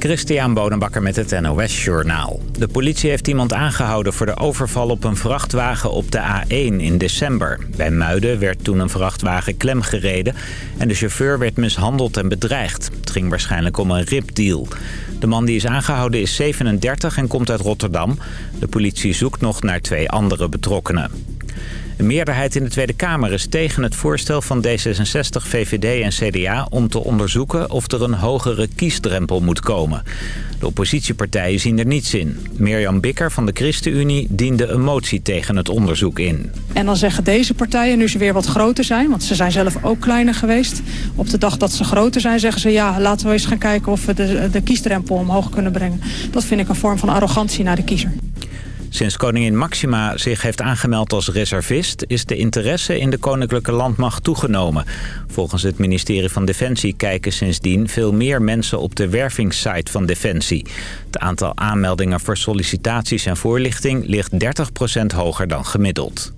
Christian Bonenbakker met het NOS Journaal. De politie heeft iemand aangehouden voor de overval op een vrachtwagen op de A1 in december. Bij Muiden werd toen een vrachtwagen klemgereden en de chauffeur werd mishandeld en bedreigd. Het ging waarschijnlijk om een ripdeal. De man die is aangehouden is 37 en komt uit Rotterdam. De politie zoekt nog naar twee andere betrokkenen. Een meerderheid in de Tweede Kamer is tegen het voorstel van D66, VVD en CDA... om te onderzoeken of er een hogere kiesdrempel moet komen. De oppositiepartijen zien er niets in. Mirjam Bikker van de ChristenUnie diende een motie tegen het onderzoek in. En dan zeggen deze partijen, nu ze weer wat groter zijn... want ze zijn zelf ook kleiner geweest... op de dag dat ze groter zijn, zeggen ze... ja, laten we eens gaan kijken of we de, de kiesdrempel omhoog kunnen brengen. Dat vind ik een vorm van arrogantie naar de kiezer. Sinds koningin Maxima zich heeft aangemeld als reservist... is de interesse in de koninklijke landmacht toegenomen. Volgens het ministerie van Defensie kijken sindsdien... veel meer mensen op de wervingssite van Defensie. Het aantal aanmeldingen voor sollicitaties en voorlichting... ligt 30% hoger dan gemiddeld.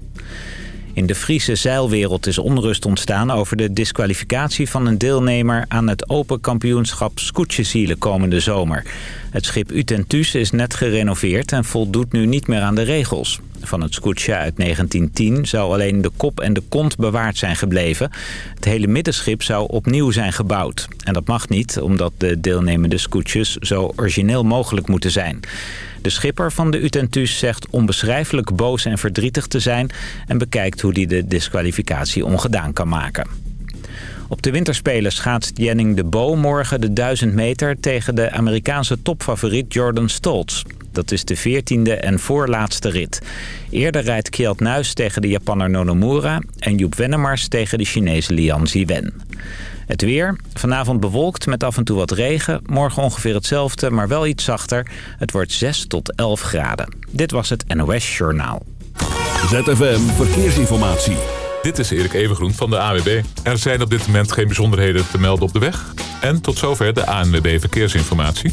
In de Friese zeilwereld is onrust ontstaan over de disqualificatie van een deelnemer aan het Open Kampioenschap Scootjesielen komende zomer. Het schip Utentus is net gerenoveerd en voldoet nu niet meer aan de regels. Van het scootje uit 1910 zou alleen de kop en de kont bewaard zijn gebleven. Het hele middenschip zou opnieuw zijn gebouwd. En dat mag niet, omdat de deelnemende scootjes zo origineel mogelijk moeten zijn. De schipper van de Utentus zegt onbeschrijfelijk boos en verdrietig te zijn... en bekijkt hoe hij de disqualificatie ongedaan kan maken. Op de winterspelen schaatst Jenning de Bo morgen de 1000 meter... tegen de Amerikaanse topfavoriet Jordan Stoltz. Dat is de veertiende en voorlaatste rit. Eerder rijdt Kjeld Nuis tegen de Japanner Nonomura... en Joep Wennemars tegen de Chinese Lian Ziwen. Het weer. Vanavond bewolkt met af en toe wat regen. Morgen ongeveer hetzelfde, maar wel iets zachter. Het wordt 6 tot 11 graden. Dit was het NOS Journaal. ZFM Verkeersinformatie. Dit is Erik Evengroen van de AWB. Er zijn op dit moment geen bijzonderheden te melden op de weg. En tot zover de ANWB Verkeersinformatie.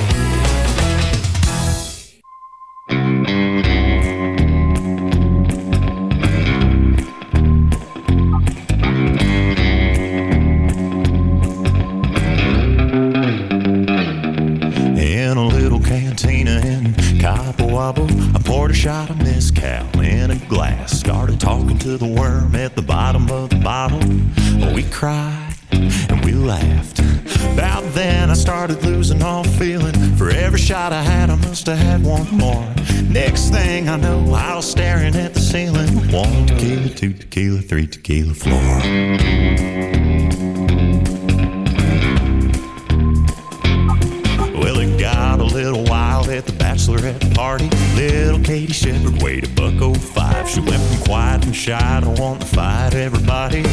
Shot of mezcal in a glass. Started talking to the worm at the bottom of the bottle. Oh, we cried and we laughed. About then, I started losing all feeling. For every shot I had, I must have had one more. Next thing I know, I was staring at the ceiling. One tequila, two tequila, three tequila floor. Party. Little Katie Shepard weighed a buck oh five. She went from quiet and shy to want to fight everybody.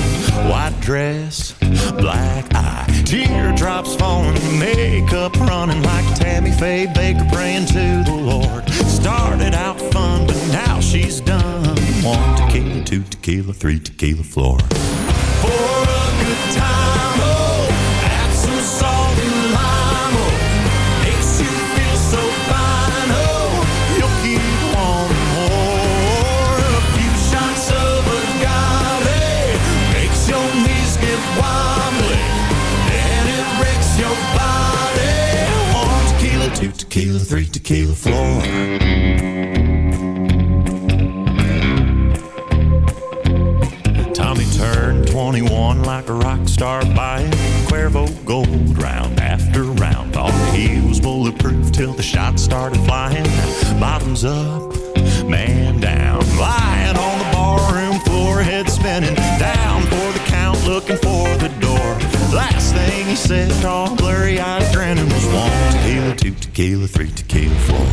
White dress, black eye, teardrops falling, makeup running like Tammy Faye Bakker praying to the Lord. Started out fun, but now she's done. One tequila, two tequila, three tequila floor. For three tequila floor. Tommy turned 21 like a rock star buying Cuervo gold round after round. Thought he was bulletproof till the shots started flying. Bottoms up, man down. Lying on the barroom floor, head spinning. Down for the count, looking for last thing. He said, all blurry eyes grinning, was one tequila, two tequila, three tequila, four.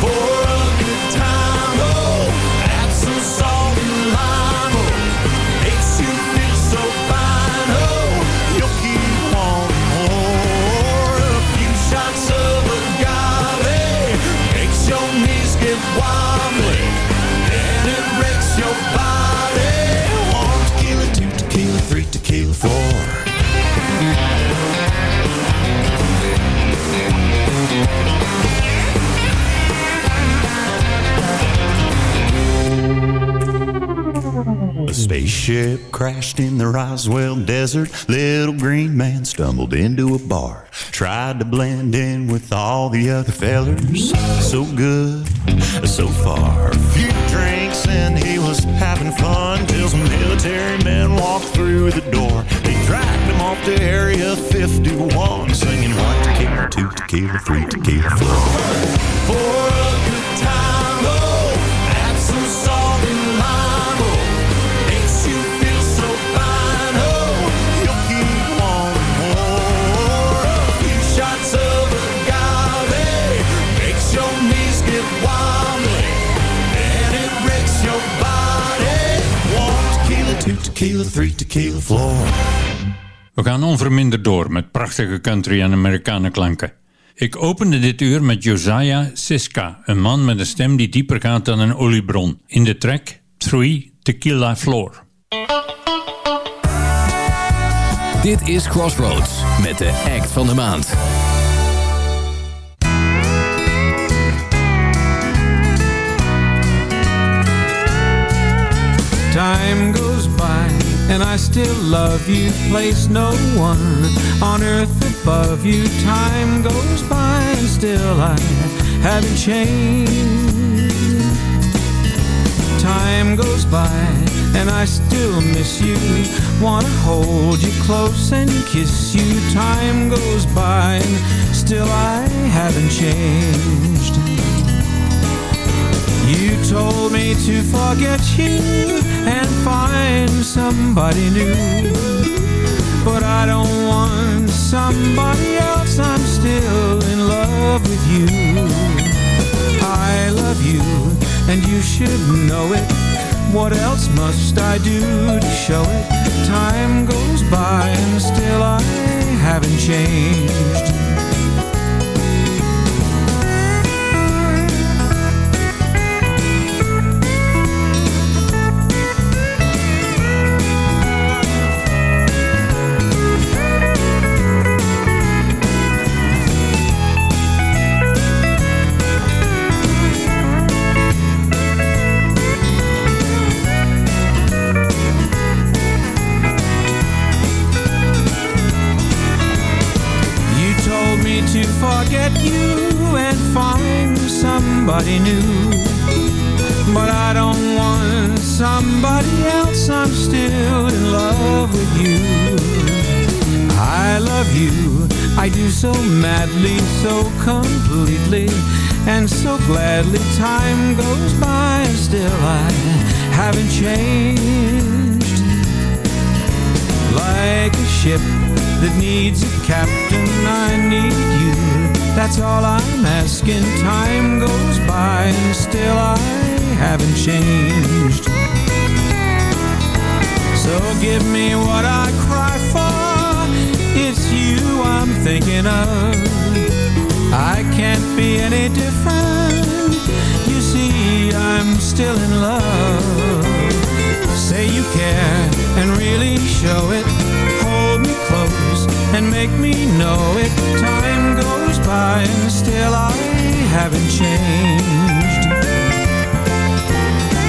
For a good time, spaceship crashed in the Roswell desert. Little green man stumbled into a bar. Tried to blend in with all the other fellers. So good, so far. A few drinks and he was having fun till some military men walked through the door. They dragged him off to Area 51, singing one tequila, two tequila, three tequila, four. For tequila, two tequila, three tequila, floor. We gaan onverminderd door met prachtige country en Amerikanen klanken. Ik opende dit uur met Josiah Siska, een man met een stem die dieper gaat dan een oliebron. In de track Three Tequila Floor. Dit is Crossroads met de act van de maand. Time goes by and I still love you. Place no one on earth above you. Time goes by and still I haven't changed. Time goes by and I still miss you. Wanna hold you close and kiss you. Time goes by and still I haven't changed. You told me to forget you and find somebody new. But I don't want somebody else, I'm still in love with you. I love you, and you should know it. What else must I do to show it? Time goes by, and still I haven't changed. Madly, so completely, and so gladly. Time goes by still I haven't changed. Like a ship that needs a captain, I need you. That's all I'm asking. Time goes by and still I haven't changed. So give me what I cry for. It's you I'm thinking of. I can't be any different. You see, I'm still in love. Say you care and really show it. Hold me close and make me know it. Time goes by and still I haven't changed.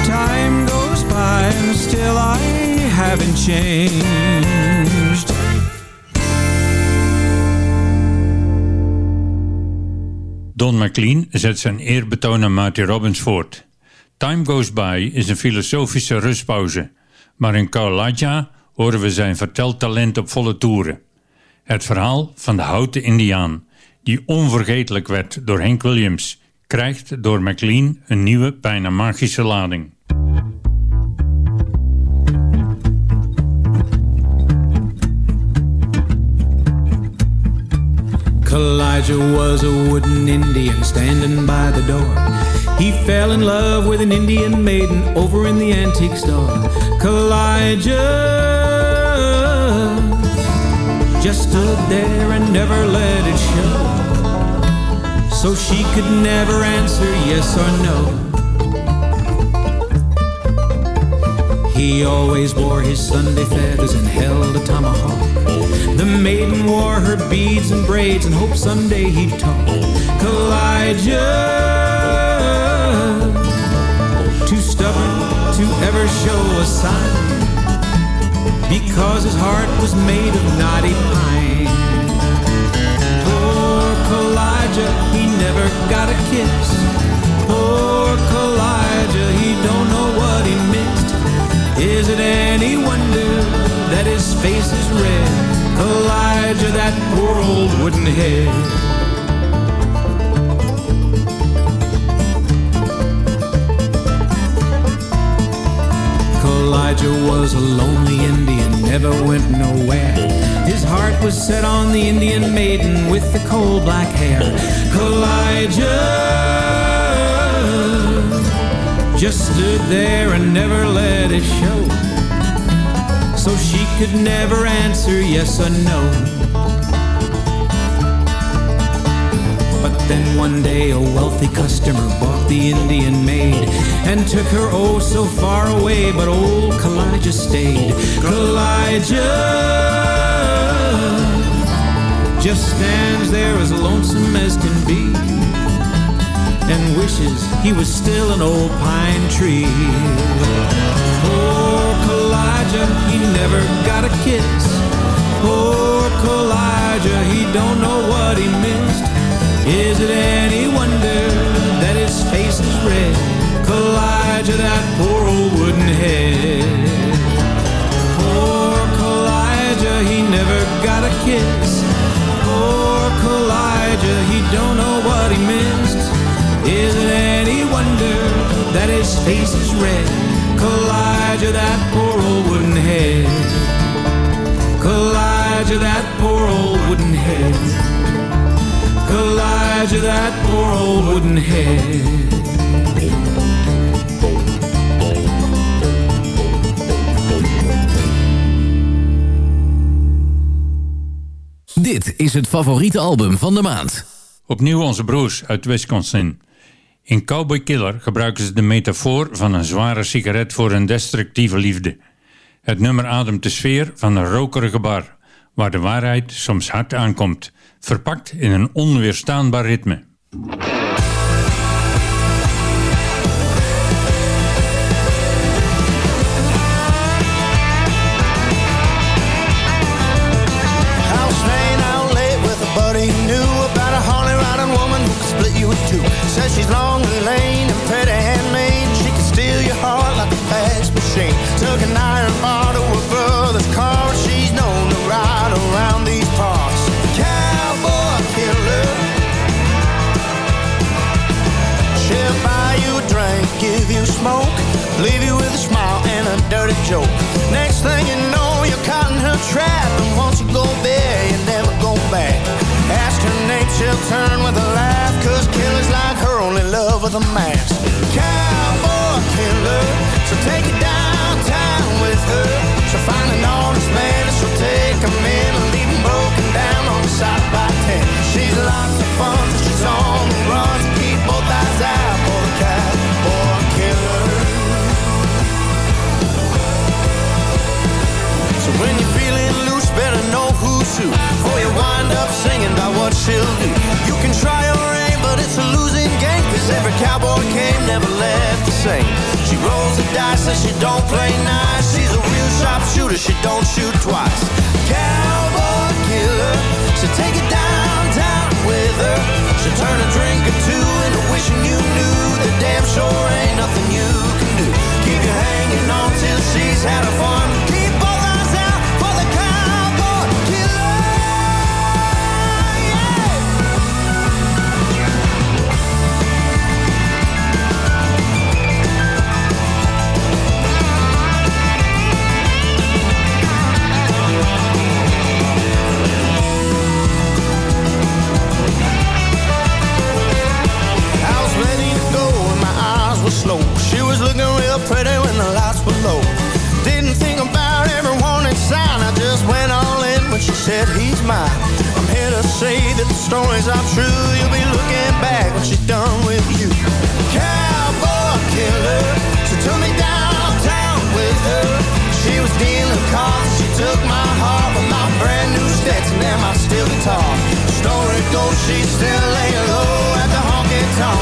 Time goes by and still I haven't changed. Don McLean zet zijn eerbetoon aan Marty Robbins voort. Time Goes By is een filosofische rustpauze, maar in Kaulaja horen we zijn verteltalent op volle toeren. Het verhaal van de houten indiaan, die onvergetelijk werd door Hank Williams, krijgt door McLean een nieuwe, bijna magische lading. Kaw-Liga was a wooden Indian standing by the door. He fell in love with an Indian maiden over in the antique store. Kaw-Liga just stood there and never let it show. So she could never answer yes or no. He always wore his Sunday feathers and held a tomahawk. The maiden wore her beads and braids and hoped someday he'd talk. Kaw-Liga, too stubborn to ever show a sign, because his heart was made of knotty pine. Poor Kaw-Liga, he never got a kiss. Poor Kaw-Liga, he don't Is it any wonder that his face is red? Kaw-Liga, that poor old wooden head. Kaw-Liga was a lonely Indian, never went nowhere. His heart was set on the Indian maiden with the coal black hair. Kaw-Liga just stood there and never let it show. So she could never answer yes or no. But then one day a wealthy customer bought the Indian maid and took her oh so far away, but old Kaw-Liga stayed. Kaw-Liga just stands there as lonesome as can be and wishes he was still an old pine tree. Poor Kaw-Liga, he never got a kiss. Poor Kaw-Liga, he don't know what he missed. Is it any wonder that his face is red? Kaw-Liga, that poor old wooden head. Poor Kaw-Liga, he never got a kiss. Poor Kaw-Liga, he don't know what he missed. Is it any wonder that his face is red? Kalijah, that poor old wooden head. Kalijah, that poor old wooden head. Kalijah, that poor old wooden head. Dit is het favoriete album van de maand. Opnieuw onze broers uit Wisconsin. In Cowboy Killer gebruiken ze de metafoor van een zware sigaret voor een destructieve liefde. Het nummer ademt de sfeer van een rokerige bar, waar de waarheid soms hard aankomt, verpakt in een onweerstaanbaar ritme. Smoke, leave you with a smile and a dirty joke. Next thing you know, you're caught in her trap, and once you go there, you never go back. Ask her name, she'll turn with a laugh, cause killers like her only love with a mask. Cowboy killer, so take it downtown with her. She'll find an honest man, and she'll take him in and leave him broken down on the side by ten. She's lots of fun, she's on the run, when you're feeling loose, better know who's who. Before you wind up singing about what she'll do. You can try your aim, but it's a losing game. Cause every cowboy came, never left the same. She rolls the dice, says she don't play nice. She's a real sharpshooter, she don't shoot twice. Cowboy killer, so take it downtown with her. She'll turn a drink or two into wishing you knew that damn sure ain't nothing you can do. Keep you hanging on till she's had a fun. Keep stories are true. You'll be looking back when she's done with you. Cowboy killer, she took me downtown with her. She was dealing cards, she took my heart with my brand new Stetson and my steel guitar. Story goes, she's still laying low at the honky tonk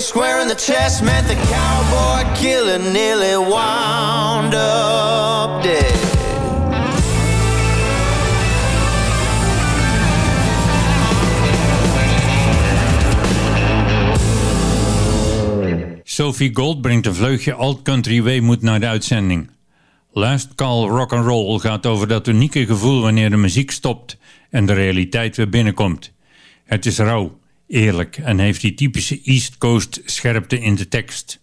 square in the chest, meant the cowboy killer nearly wound up dead. Sophie Gold brengt een vleugje alt-country weemoed naar de uitzending. Last Call Rock and Roll gaat over dat unieke gevoel wanneer de muziek stopt en de realiteit weer binnenkomt. Het is rauw, eerlijk en heeft die typische East Coast scherpte in de tekst.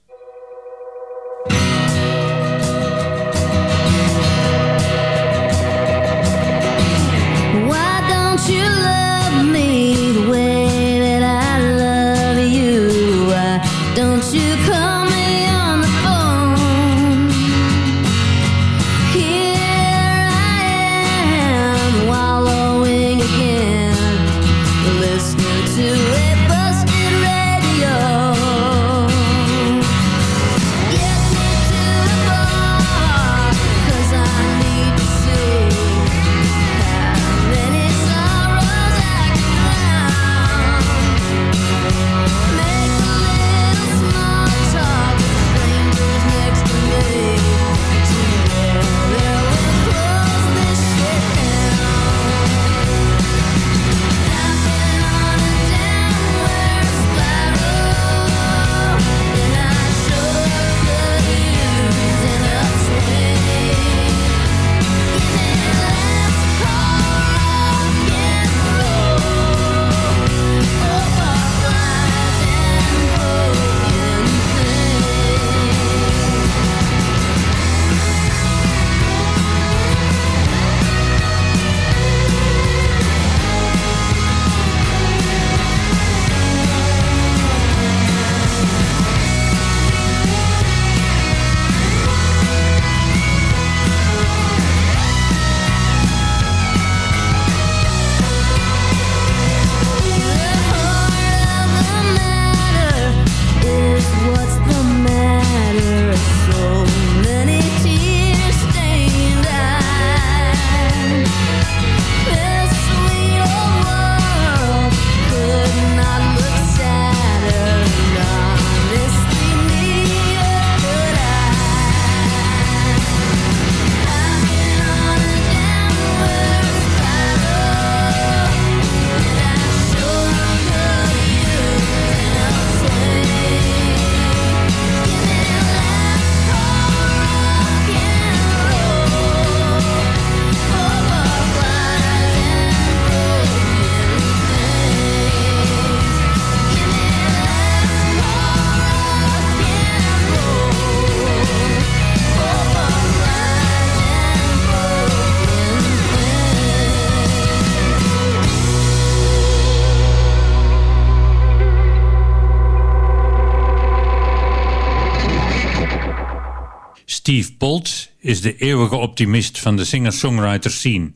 Steve Poltz is de eeuwige optimist van de singer-songwriter scene.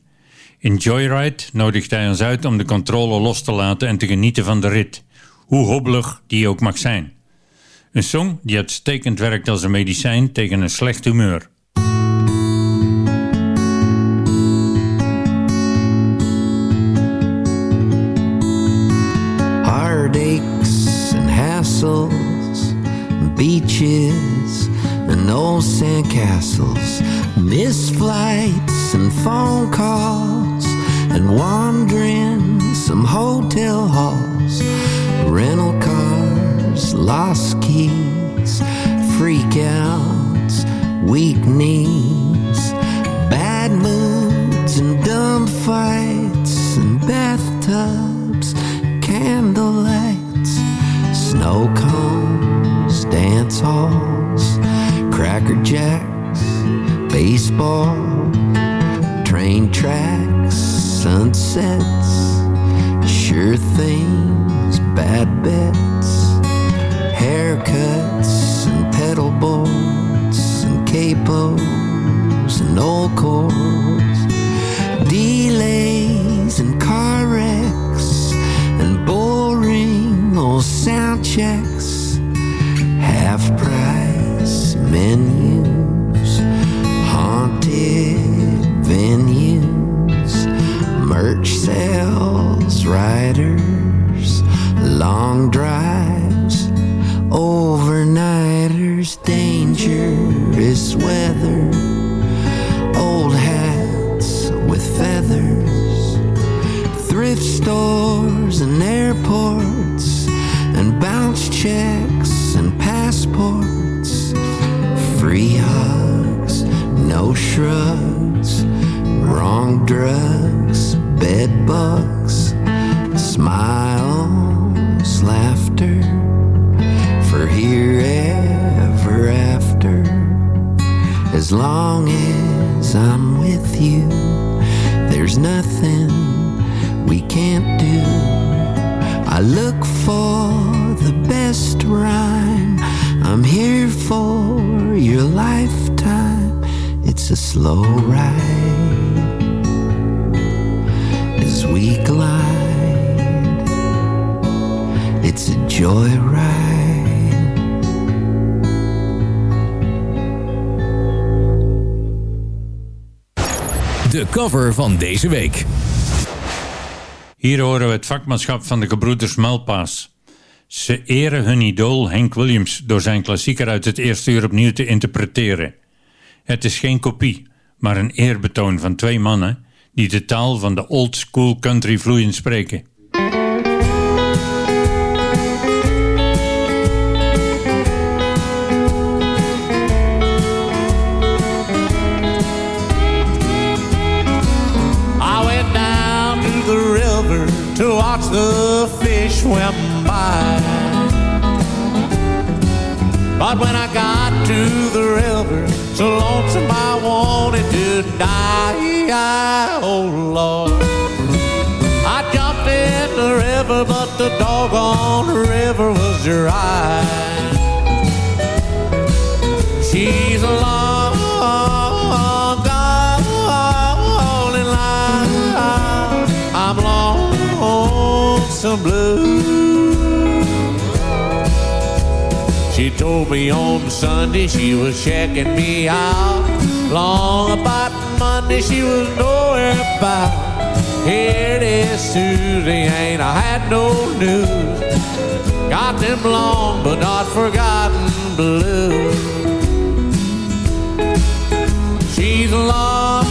In Joyride nodigt hij ons uit om de controle los te laten en te genieten van de rit, hoe hobbelig die ook mag zijn. Een song die uitstekend werkt als een medicijn tegen een slecht humeur. heartaches and hassles, beaches and old sandcastles, missed flights and phone calls, and wandering some hotel halls, rental cars, lost keys, freakouts, weak knees, bad moods and dumb fights and bathtubs, candle lights, snow cones, dance halls, cracker jacks, baseball, train tracks, sunsets, Sure things, bad bets, haircuts and pedal boards and capos and old chords, delays and car wrecks and boring old sound checks, half price menus, week. Hier horen we het vakmanschap van de gebroeders Malpaas. Ze eren hun idool Hank Williams door zijn klassieker uit het eerste uur opnieuw te interpreteren. Het is geen kopie, maar een eerbetoon van twee mannen die de taal van de old school country vloeiend spreken. Swim by. But when I got to the river, so lonesome I wanted to die. Oh Lord. I jumped in the river, but the doggone river was dry. She's a lonesome blue. She told me on Sunday she was checking me out. Long about Monday she was nowhere about. Here it is Tuesday, ain't I had no news. Got them long but not forgotten blues. She's long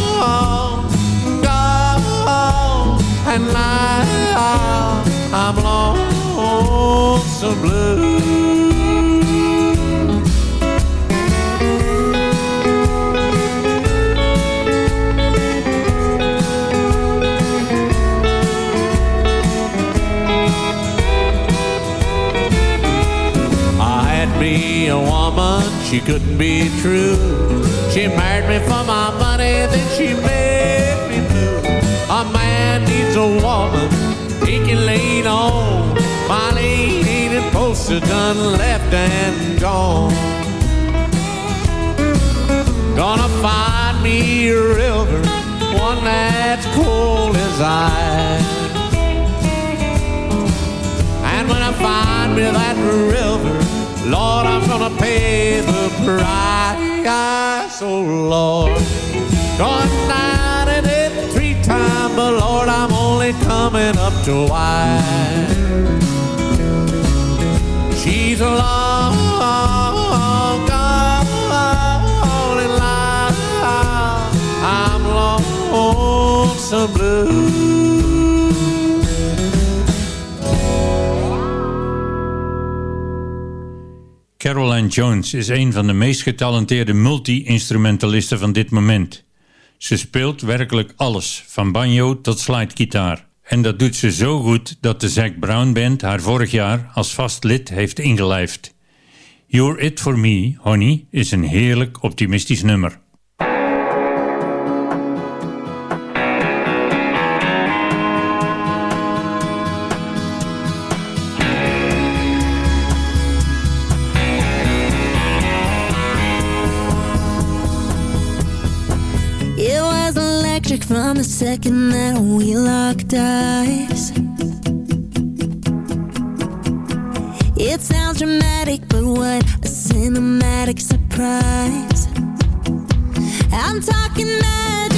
gone, and now I'm lonesome blue. I had me a woman, she couldn't be true. She married me for my money, then she made me blue. A man needs a woman he can lean on. My leaning poster done left and gone. Gonna find me a river, one that's cold as ice. And when I find me that river, Lord, I'm gonna pay the price. Oh Lord, gone coming up to. She's blue. Caroline Jones is een van de meest getalenteerde multi-instrumentalisten van dit moment. Ze speelt werkelijk alles, van banjo tot slidegitaar. En dat doet ze zo goed dat de Zac Brown Band haar vorig jaar als vast lid heeft ingelijfd. You're It For Me, Honey is een heerlijk optimistisch nummer. Second that we locked eyes. It sounds dramatic, but what a cinematic surprise. I'm talking magical,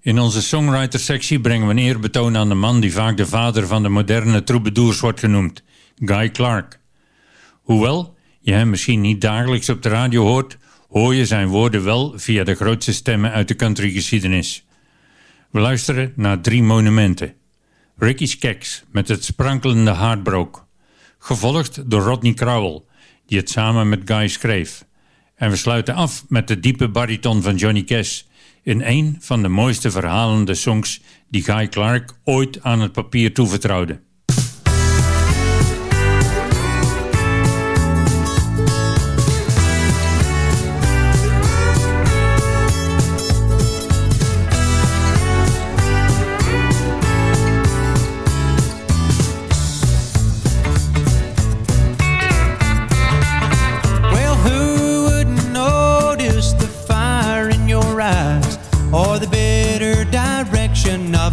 In onze songwriter-sectie brengen we een eerbetoon aan de man die vaak de vader van de moderne troubadours wordt genoemd, Guy Clark. Hoewel je hem misschien niet dagelijks op de radio hoort, hoor je zijn woorden wel via de grootste stemmen uit de countrygeschiedenis. We luisteren naar drie monumenten. Ricky's Keks met het sprankelende Heartbroke, gevolgd door Rodney Crowell, die het samen met Guy schreef. En we sluiten af met de diepe bariton van Johnny Cash in een van de mooiste verhalende songs die Guy Clark ooit aan het papier toevertrouwde.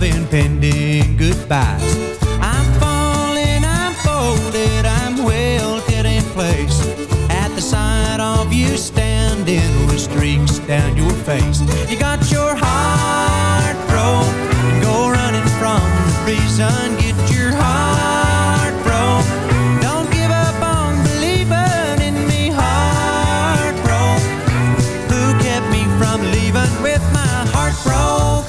Of impending goodbyes? I'm falling, I'm folded, I'm welted in place at the sight of you standing with streaks down your face. You got your heart broke go running from the reason. Get your heart broke. Don't give up on believing in me, heart broke. Who kept me from leaving with my heart broke?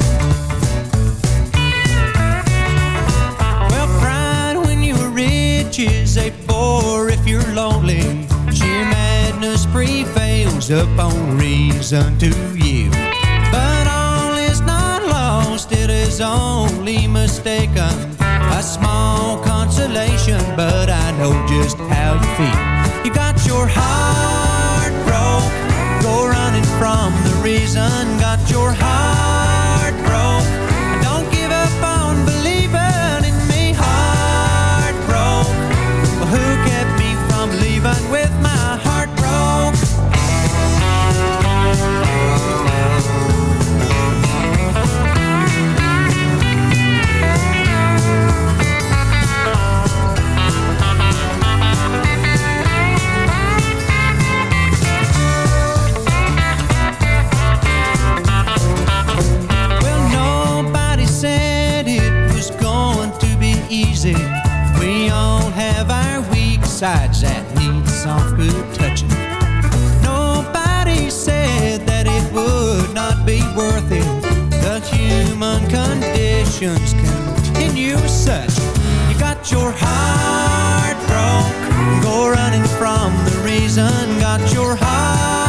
for if you're lonely. Sheer madness prevails upon reason to you. But all is not lost, it is only mistaken. A small consolation, but I know just how you feel. You got your heart broke, go running from the reason. Got your heart sides that need soft good touching. Nobody said that it would not be worth it. The human conditions continue such. You got your heart broke, go running from the reason. Got your heart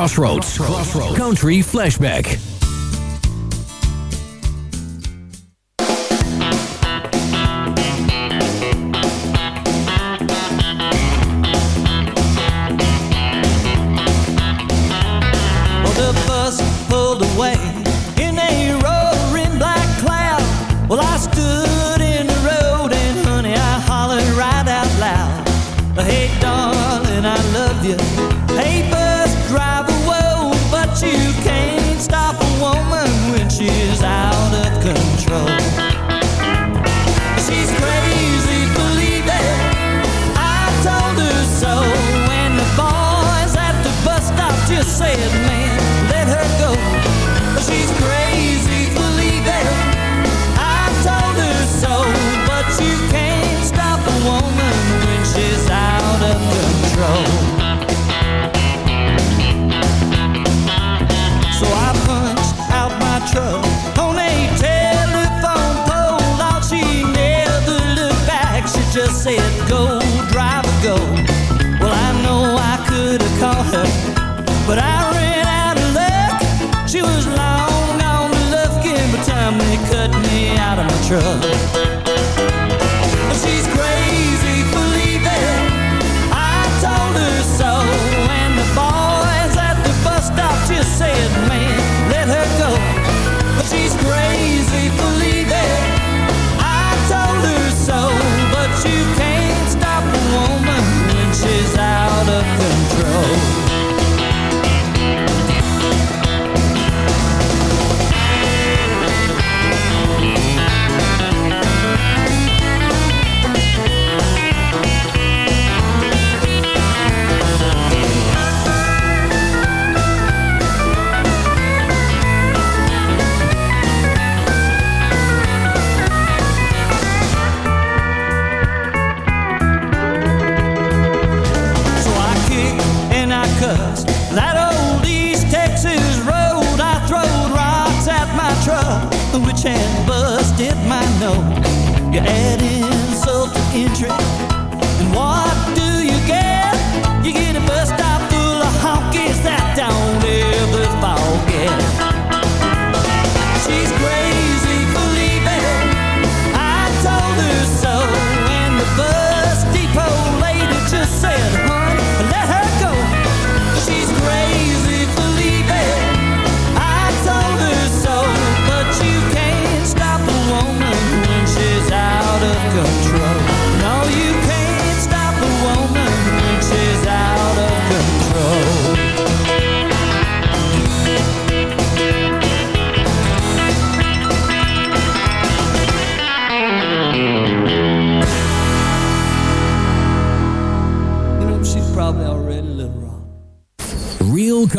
Crossroads. Crossroads. Country Flashback. 着。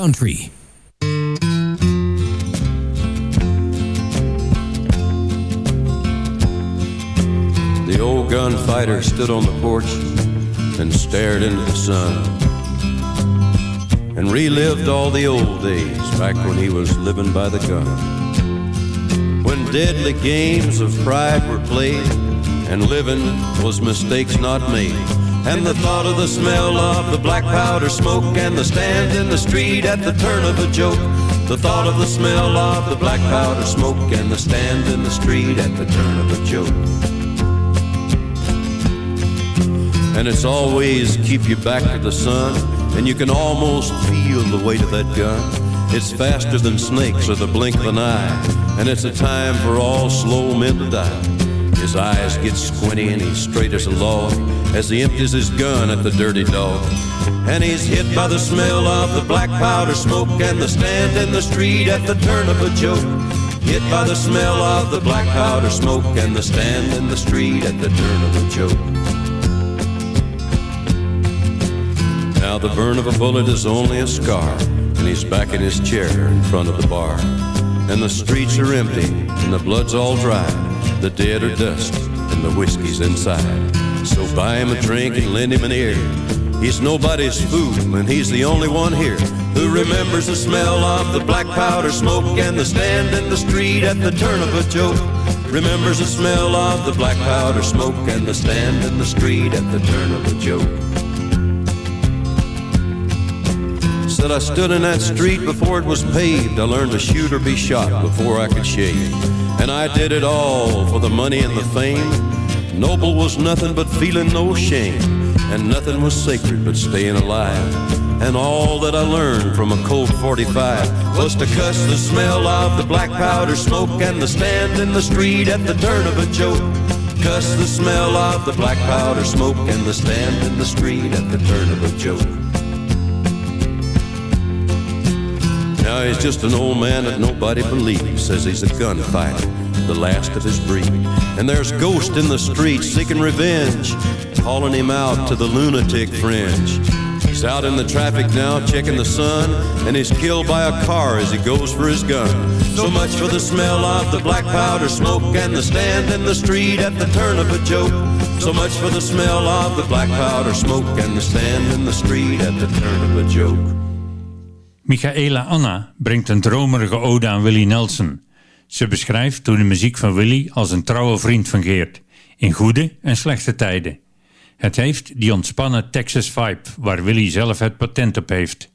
Country. The old gunfighter stood on the porch and stared into the sun and relived all the old days back when he was living by the gun. When deadly games of pride were played and living was mistakes not made. And the thought of the smell of the black powder smoke and the stand in the street at the turn of a joke. The thought of the smell of the black powder smoke and the stand in the street at the turn of a joke. and it's always keep you back to the sun, and you can almost feel the weight of that gun. It's faster than snakes or the blink of an eye, and it's a time for all slow men to die. His eyes get squinty and he's straight as a log as he empties his gun at the dirty dog. And he's hit by the smell of the black powder smoke and the stand in the street at the turn of a joke. Hit by the smell of the black powder smoke and the stand in the street at the turn of a joke. Now the burn of a bullet is only a scar, and he's back in his chair in front of the bar. And the streets are empty, and the blood's all dry. The dead are dust, and the whiskey's inside. So buy him a drink and lend him an ear. He's nobody's fool, and he's the only one here who remembers the smell of the black powder smoke and the stand in the street at the turn of a joke. Remembers the smell of the black powder smoke and the stand in the street at the turn of a joke. Said I stood in that street before it was paved. I learned to shoot or be shot before I could shave. And I did it all for the money and the fame. Noble was nothing but feeling no shame. And nothing was sacred but staying alive. And all that I learned from a cold 45 was to cuss the smell of the black powder smoke and the stand in the street at the turn of a joke. Cuss the smell of the black powder smoke and the stand in the street at the turn of a joke. Now he's just an old man that nobody believes. Says he's a gunfighter, the last of his breed. And there's ghosts in the streets seeking revenge, calling him out to the lunatic fringe. He's out in the traffic now, checking the sun, and he's killed by a car as he goes for his gun. So much for the smell of the black powder smoke and the stand in the street at the turn of a joke. So much for the smell of the black powder smoke and the stand in the street at the turn of a joke. Michaela Anne brengt een dromerige ode aan Willie Nelson. Ze beschrijft hoe de muziek van Willie als een trouwe vriend fungeert, in goede en slechte tijden. Het heeft die ontspannen Texas vibe, waar Willie zelf het patent op heeft.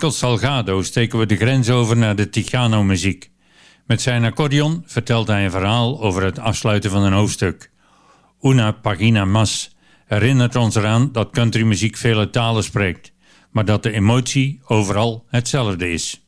Michael Salgado steken we de grens over naar de Ticano-muziek. Met zijn accordeon vertelt hij een verhaal over het afsluiten van een hoofdstuk. Una pagina mas herinnert ons eraan dat countrymuziek vele talen spreekt, maar dat de emotie overal hetzelfde is.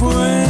Fue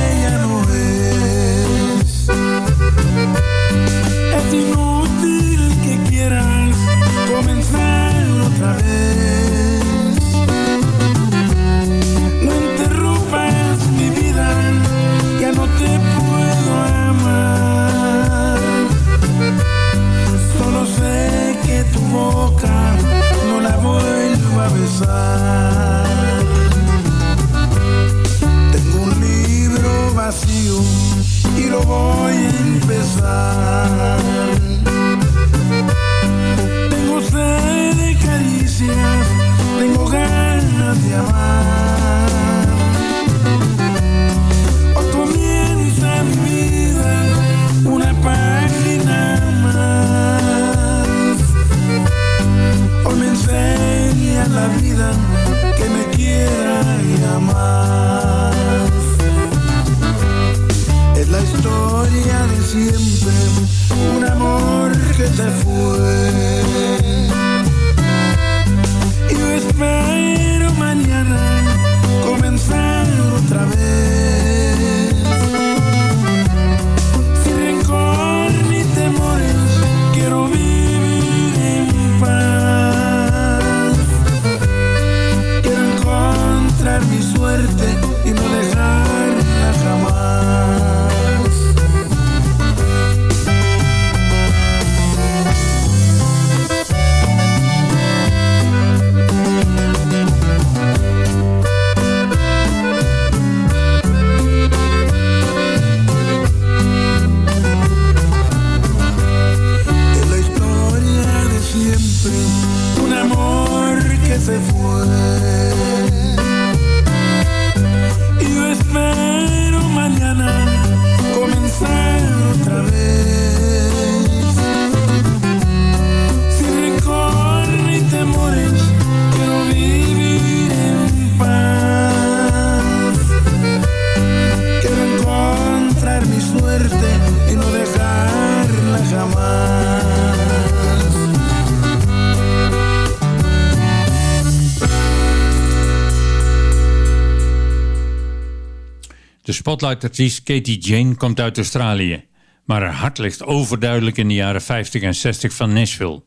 spotlight-artiest Katie Jane komt uit Australië, maar haar hart ligt overduidelijk in de jaren 50 en 60 van Nashville.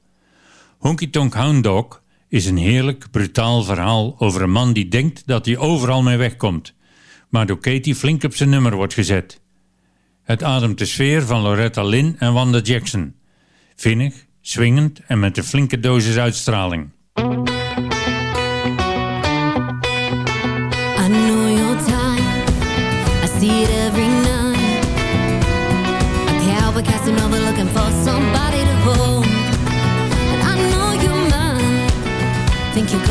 Honky Tonk Hound Dog is een heerlijk, brutaal verhaal over een man die denkt dat hij overal mee wegkomt, maar door Katie flink op zijn nummer wordt gezet. Het ademt de sfeer van Loretta Lynn en Wanda Jackson. Vinnig, swingend en met een flinke dosis uitstraling. See it every night. A cowboy casting over looking for somebody to hold. And I know you're mine. Think you're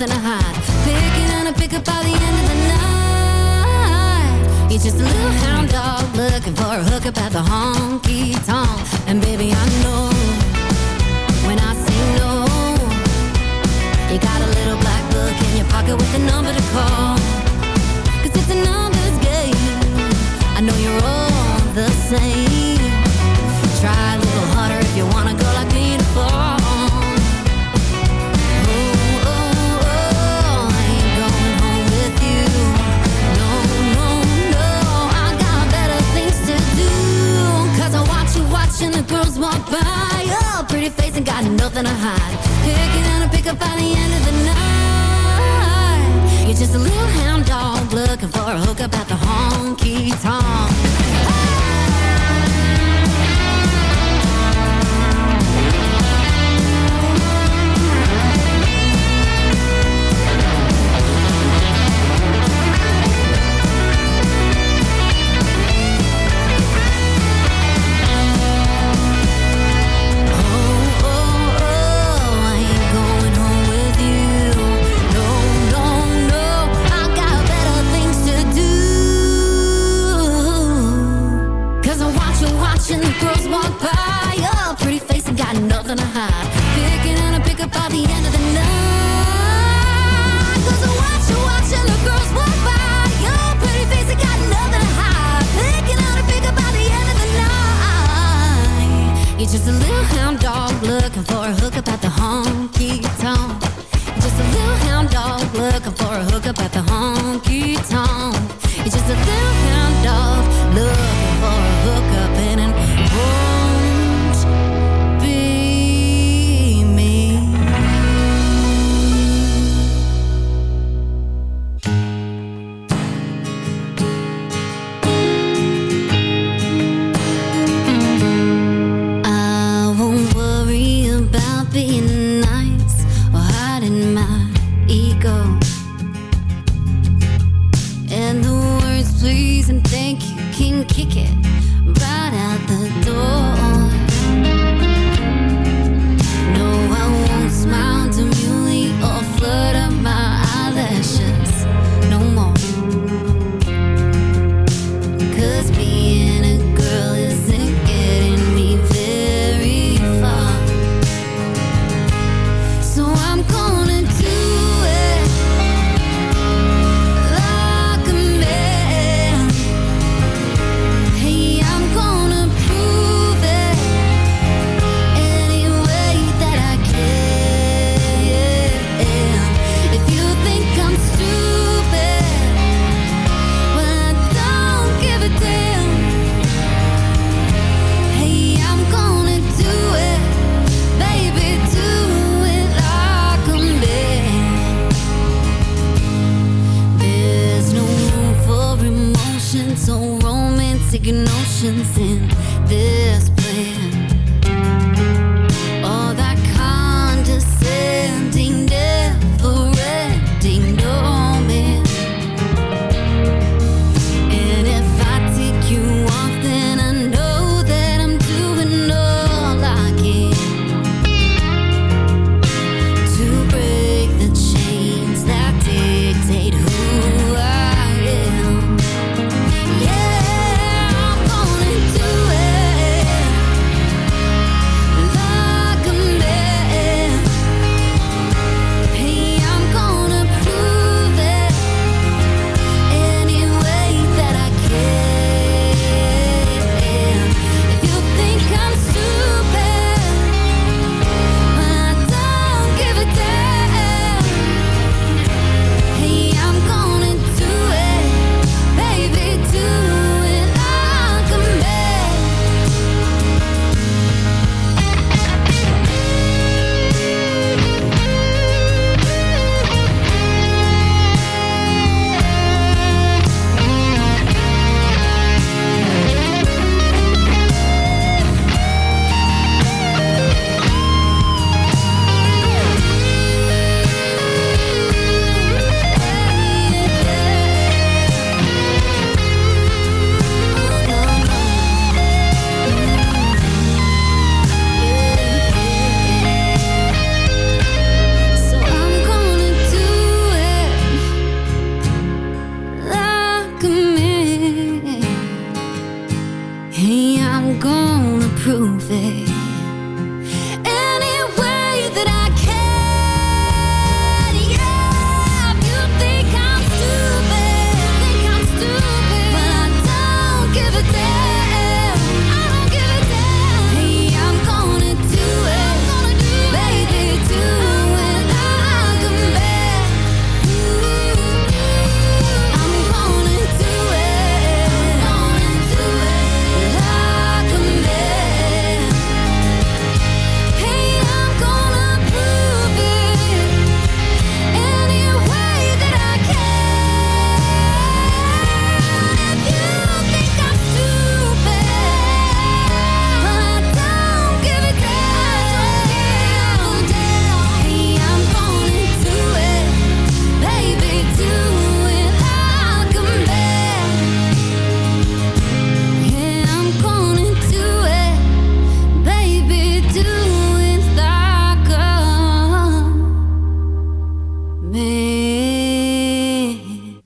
nothing to hide. Picking and a pick up by the end of the night. You're just a little hound dog looking for a hookup at the honky tonk. And baby, I know when I say no, you got a little black book in your pocket with a number to call. Cause it's a numbers game. I know you're all the same. Try nothing to hide. Picking and a pick up by the end of the night. You're just a little hound dog looking for a hookup at the honky tonk. Hey!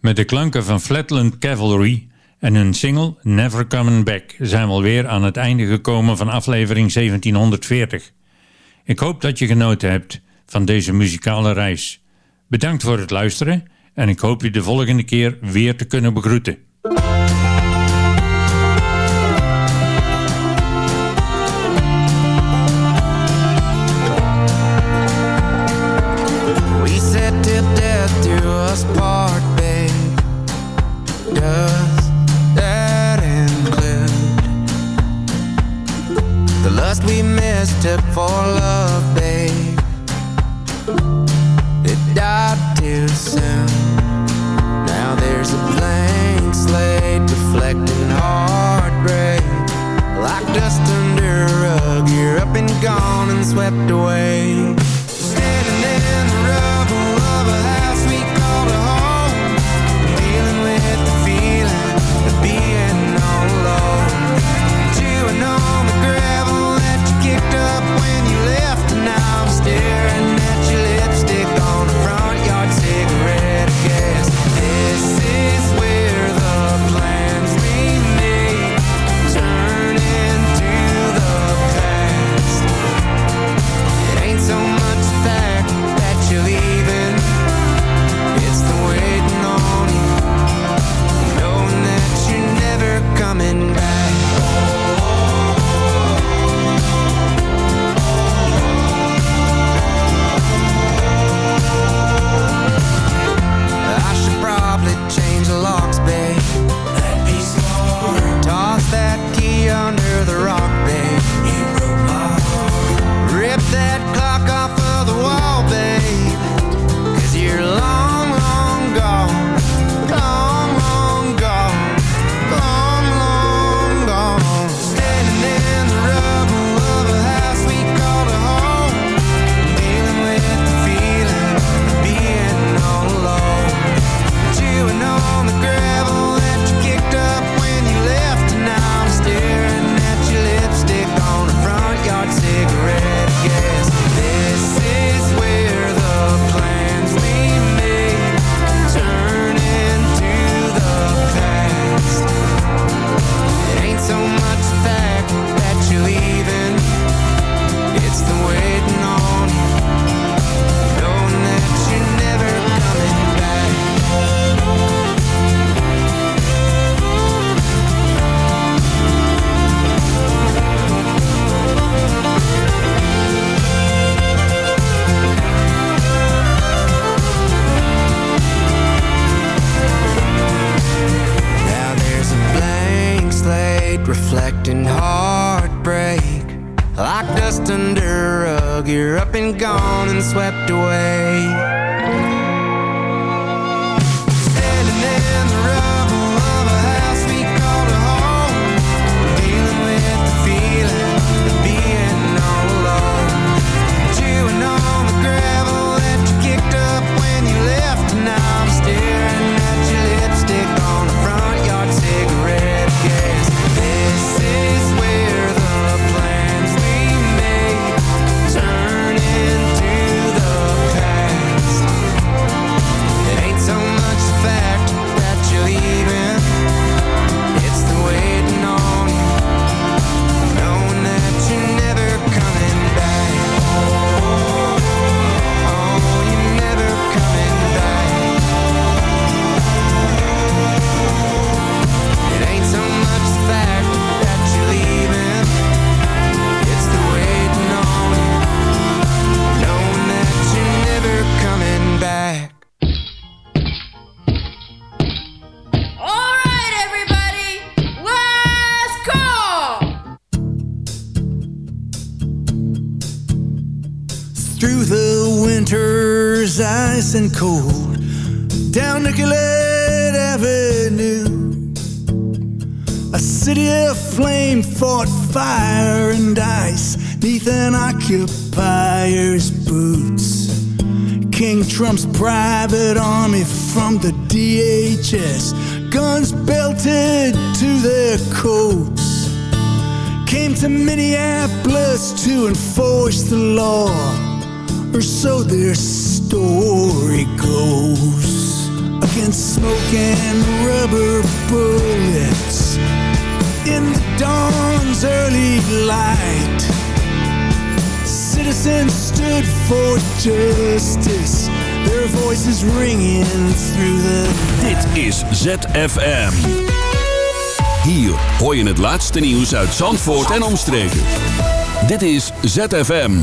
Met de klanken van Flatland Cavalry en hun single Never Coming Back zijn we alweer aan het einde gekomen van aflevering 1740. Ik hoop dat je genoten hebt van deze muzikale reis. Bedankt voor het luisteren en ik hoop je de volgende keer weer te kunnen begroeten. And cold, down Nicollet Avenue. A city of flame fought fire and ice neath an occupier's boots. King Trump's private army from the DHS, guns belted to their coats, came to Minneapolis to enforce the law, or so their story goes. Against smoke and rubber bullets in the dawn's early light. Citizens stood for justice, their voices ringing through the Dit is ZFM. Hier hoor je het laatste nieuws uit Zandvoort en omstreken. Dit is ZFM.